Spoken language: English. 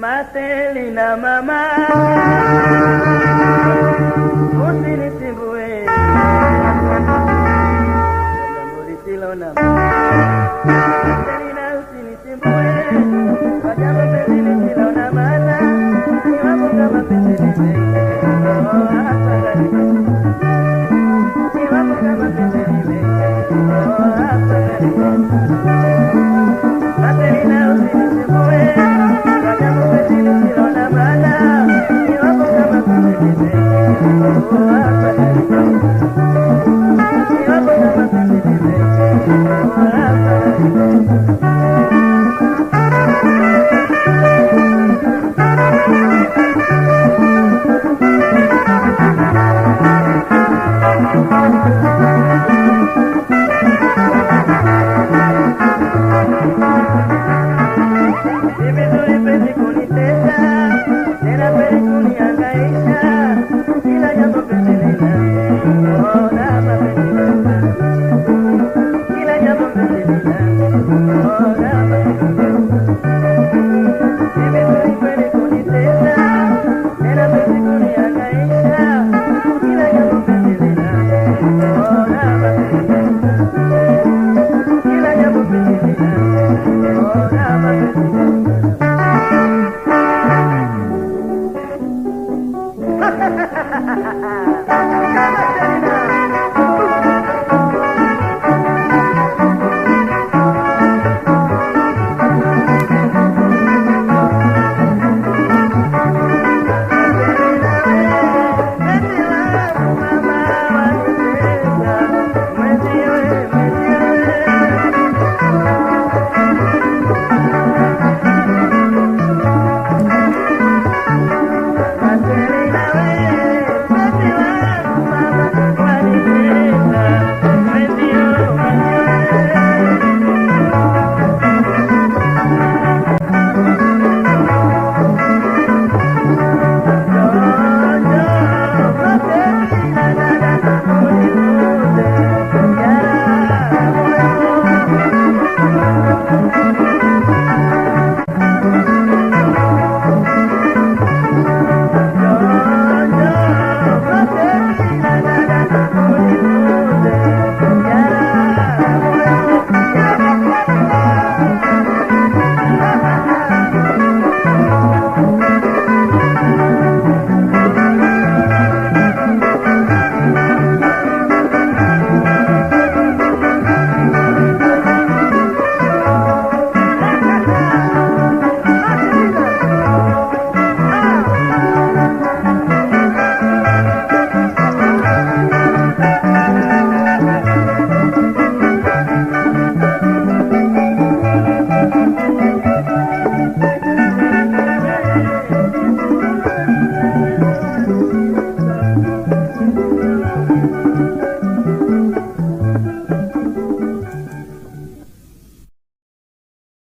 Matelina mama, usinisimbue jambo lisilo na.